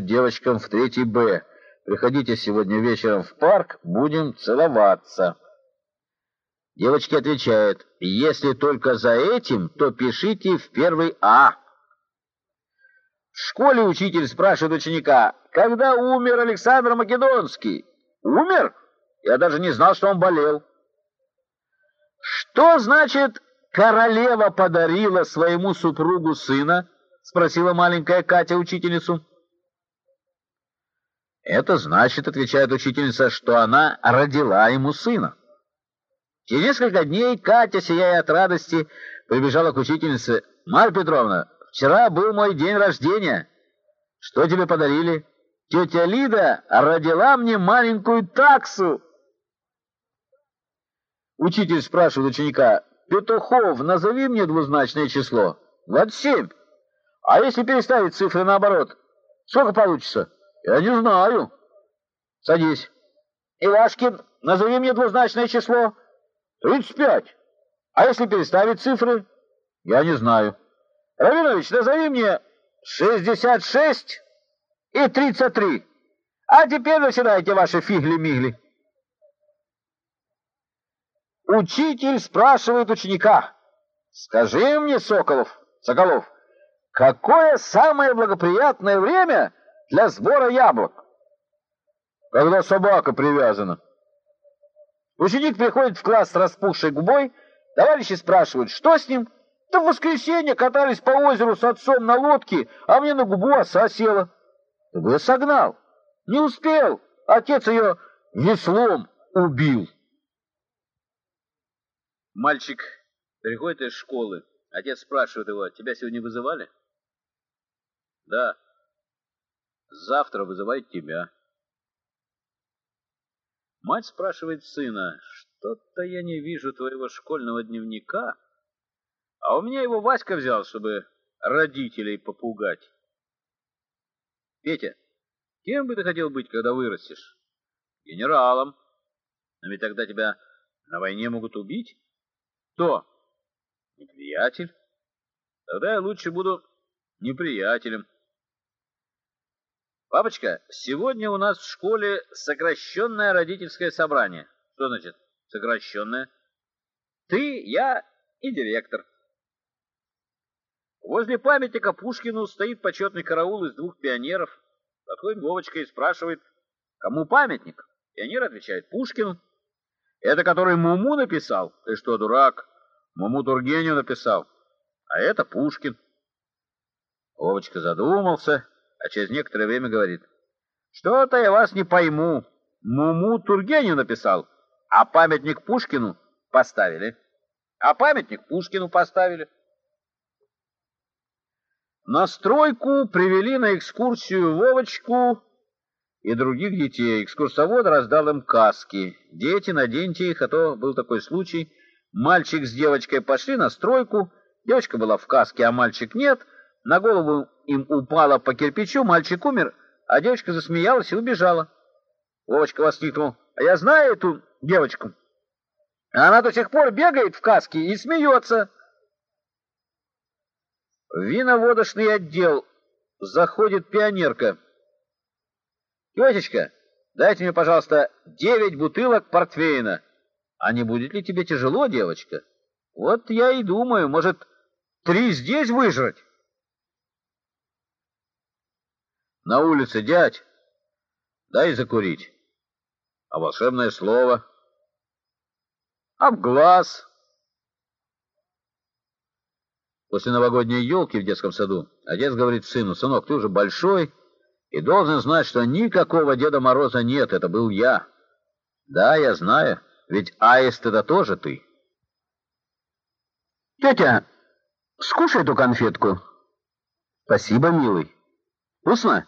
девочкам в третий Б. Приходите сегодня вечером в парк, будем целоваться. Девочки отвечают, если только за этим, то пишите в первый А. В школе учитель спрашивает ученика, когда умер Александр Македонский? Умер? Я даже не знал, что он болел. Что значит «королева подарила своему супругу сына»? Спросила маленькая Катя учительницу. Это значит, отвечает учительница, что она родила ему сына. Через несколько дней Катя, сияя от радости, прибежала к учительнице. «Марья Петровна, вчера был мой день рождения. Что тебе подарили?» «Тетя Лида родила мне маленькую таксу». Учитель спрашивает ученика, «Петухов, назови мне двузначное число». «Вот семь. А если переставить цифры наоборот, сколько получится?» «Я не знаю». «Садись». «Ивашкин, назови мне двузначное число». «Тридцать пять». «А если переставить цифры?» «Я не знаю». «Равинович, назови мне шестьдесят шесть и тридцать три. А теперь начинайте ваши фигли-мигли». Учитель спрашивает ученика. «Скажи мне, Соколов, Соколов, какое самое благоприятное время для сбора яблок?» «Когда собака привязана». Ученик приходит в класс с распухшей губой, товарищи спрашивают, что с ним? Да в воскресенье катались по озеру с отцом на лодке, а мне на губу оса села. Бы согнал. Не успел. Отец ее веслом убил. Мальчик приходит из школы. Отец спрашивает его, тебя сегодня вызывали? Да. Завтра вызывает тебя. Мать спрашивает сына, что-то я не вижу твоего школьного дневника, а у меня его Васька взял, чтобы родителей попугать. Петя, кем бы ты хотел быть, когда вырастешь? Генералом. Но ведь тогда тебя на войне могут убить. Кто? Неприятель. Тогда я лучше буду неприятелем. Папочка, сегодня у нас в школе сокращенное родительское собрание. Что значит сокращенное? Ты, я и директор. Возле памятника Пушкину стоит почетный караул из двух пионеров. Подходит Вовочка и спрашивает, кому памятник? Пионер отвечает, Пушкину. Это который Муму написал? Ты что, дурак? Муму Тургенев написал. А это Пушкин. Вовочка задумался а через некоторое время говорит, «Что-то я вас не пойму. Муму Тургенев написал, а памятник Пушкину поставили. А памятник Пушкину поставили». На стройку привели на экскурсию Вовочку и других детей. Экскурсовод раздал им каски. «Дети, наденьте их, а то был такой случай. Мальчик с девочкой пошли на стройку, девочка была в каске, а мальчик нет». На голову им упала по кирпичу, мальчик умер, а девочка засмеялась и убежала. Вовочка воскликнул, а я знаю эту девочку. Она до сих пор бегает в каске и смеется. В виноводочный отдел заходит пионерка. Тетечка, дайте мне, пожалуйста, девять бутылок портвейна. А не будет ли тебе тяжело, девочка? Вот я и думаю, может, три здесь выжрать? На улице, дядь, дай закурить. А волшебное слово? Об глаз. После новогодней елки в детском саду отец говорит сыну, «Сынок, ты уже большой и должен знать, что никакого Деда Мороза нет, это был я». «Да, я знаю, ведь аист — это тоже ты». «Тетя, скушай эту конфетку». «Спасибо, милый. Вкусно?»